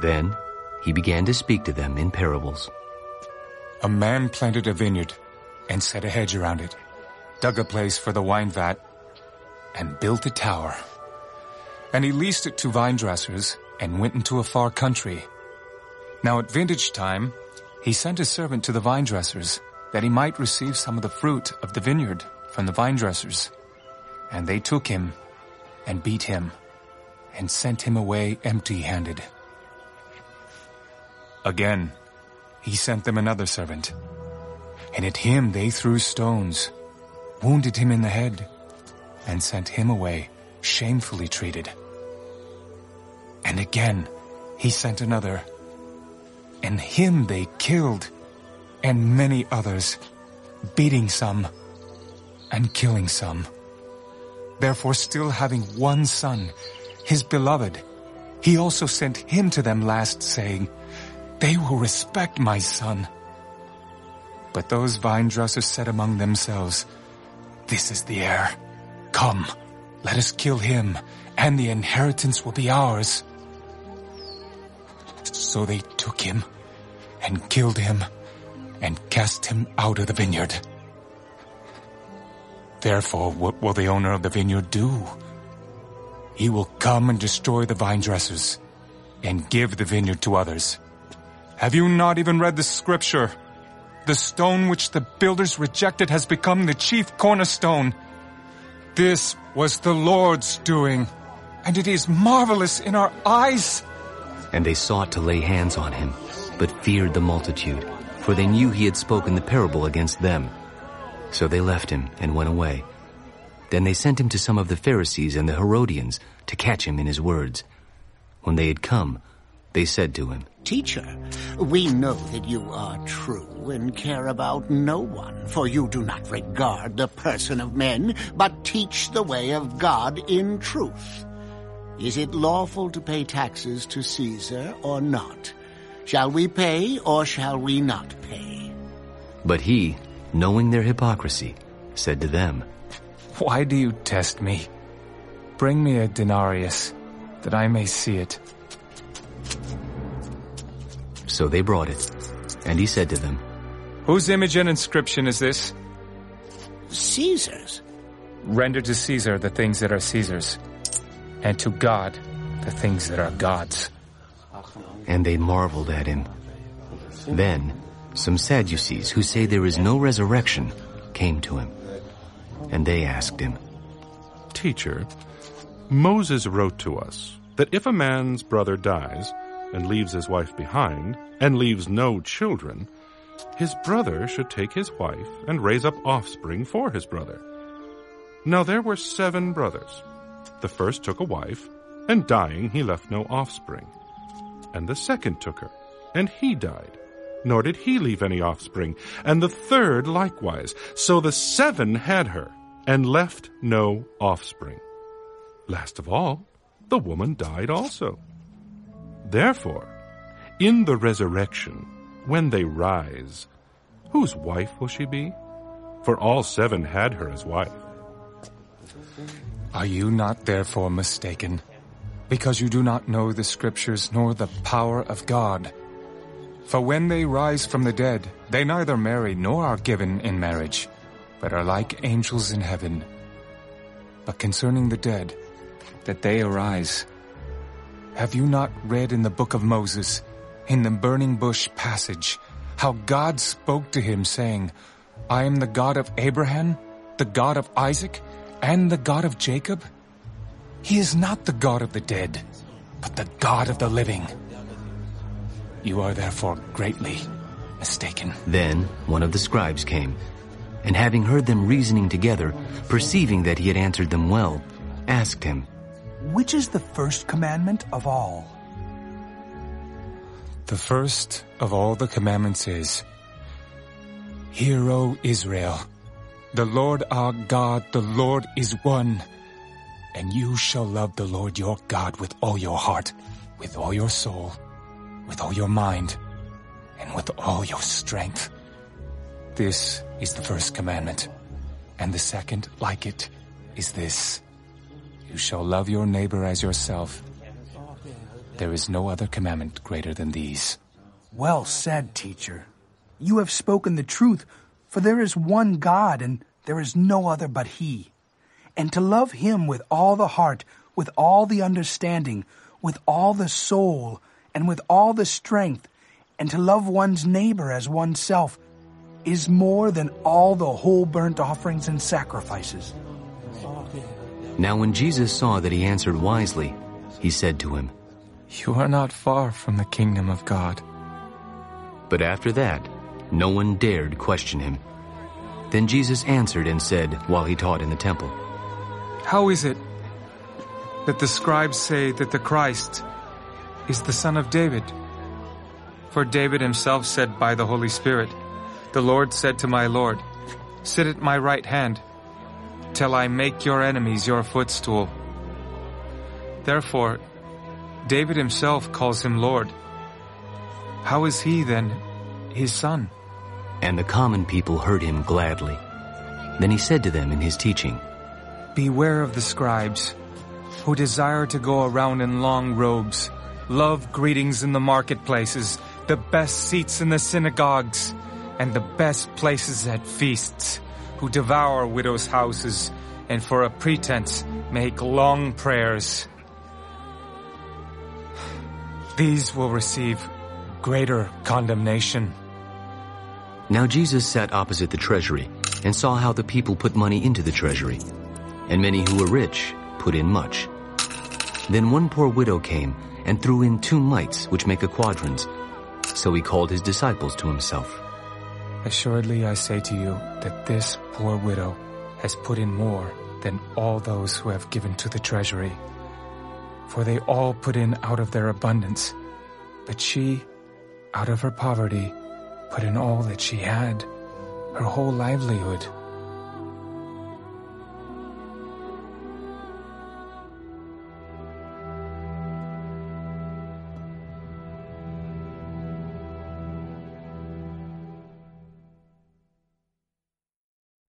Then he began to speak to them in parables. A man planted a vineyard and set a hedge around it, dug a place for the wine vat, and built a tower. And he leased it to vine dressers and went into a far country. Now at vintage time, he sent a servant to the vine dressers that he might receive some of the fruit of the vineyard from the vine dressers. And they took him and beat him and sent him away empty-handed. Again, he sent them another servant, and at him they threw stones, wounded him in the head, and sent him away shamefully treated. And again, he sent another, and him they killed, and many others, beating some and killing some. Therefore, still having one son, his beloved, he also sent him to them last, saying, They will respect my son. But those vine dressers said among themselves, This is the heir. Come, let us kill him, and the inheritance will be ours. So they took him, and killed him, and cast him out of the vineyard. Therefore, what will the owner of the vineyard do? He will come and destroy the vine dressers and give the vineyard to others. Have you not even read the scripture? The stone which the builders rejected has become the chief cornerstone. This was the Lord's doing, and it is marvelous in our eyes. And they sought to lay hands on him, but feared the multitude, for they knew he had spoken the parable against them. So they left him and went away. Then they sent him to some of the Pharisees and the Herodians to catch him in his words. When they had come, they said to him, Teacher, we know that you are true and care about no one, for you do not regard the person of men, but teach the way of God in truth. Is it lawful to pay taxes to Caesar or not? Shall we pay or shall we not pay? But he, knowing their hypocrisy, said to them, Why do you test me? Bring me a denarius, that I may see it. So they brought it, and he said to them, Whose image and inscription is this? Caesar's. Render to Caesar the things that are Caesar's, and to God the things that are God's. And they marveled at him. Then some Sadducees who say there is no resurrection came to him. And they asked him, Teacher, Moses wrote to us that if a man's brother dies and leaves his wife behind and leaves no children, his brother should take his wife and raise up offspring for his brother. Now there were seven brothers. The first took a wife, and dying he left no offspring. And the second took her, and he died, nor did he leave any offspring. And the third likewise. So the seven had her, and left no offspring. Last of all, the woman died also. Therefore, in the resurrection, when they rise, whose wife will she be? For all seven had her as wife. Are you not therefore mistaken? Because you do not know the scriptures nor the power of God. For when they rise from the dead, they neither marry nor are given in marriage, but are like angels in heaven. But concerning the dead, that they arise, have you not read in the book of Moses, in the burning bush passage, how God spoke to him saying, I am the God of Abraham, the God of Isaac, and the God of Jacob? He is not the God of the dead, but the God of the living. You are therefore greatly mistaken. Then one of the scribes came, and having heard them reasoning together, perceiving that he had answered them well, asked him, Which is the first commandment of all? The first of all the commandments is, Hear, O Israel, the Lord our God, the Lord is one, and you shall love the Lord your God with all your heart, with all your soul, with all your mind, and with all your strength. This is the first commandment, and the second, like it, is this. You shall love your neighbor as yourself. There is no other commandment greater than these. Well said, teacher. You have spoken the truth, for there is one God, and there is no other but He. And to love Him with all the heart, with all the understanding, with all the soul, and with all the strength, and to love one's neighbor as oneself, is more than all the whole burnt offerings and sacrifices. Now when Jesus saw that he answered wisely, he said to him, You are not far from the kingdom of God. But after that, no one dared question him. Then Jesus answered and said while he taught in the temple, How is it that the scribes say that the Christ is the son of David? For David himself said by the Holy Spirit, The Lord said to my Lord, Sit at my right hand, till I make your enemies your footstool. Therefore, David himself calls him Lord. How is he then his son? and the common people heard him gladly. Then he said to them in his teaching, Beware of the scribes, who desire to go around in long robes, love greetings in the marketplaces, the best seats in the synagogues, and the best places at feasts, who devour widows' houses, and for a pretense make long prayers. These will receive greater condemnation. Now Jesus sat opposite the treasury and saw how the people put money into the treasury, and many who were rich put in much. Then one poor widow came and threw in two mites, which make a quadrans. So he called his disciples to himself. Assuredly I say to you that this poor widow has put in more than all those who have given to the treasury. For they all put in out of their abundance, but she, out of her poverty, put in all that she had, her whole livelihood.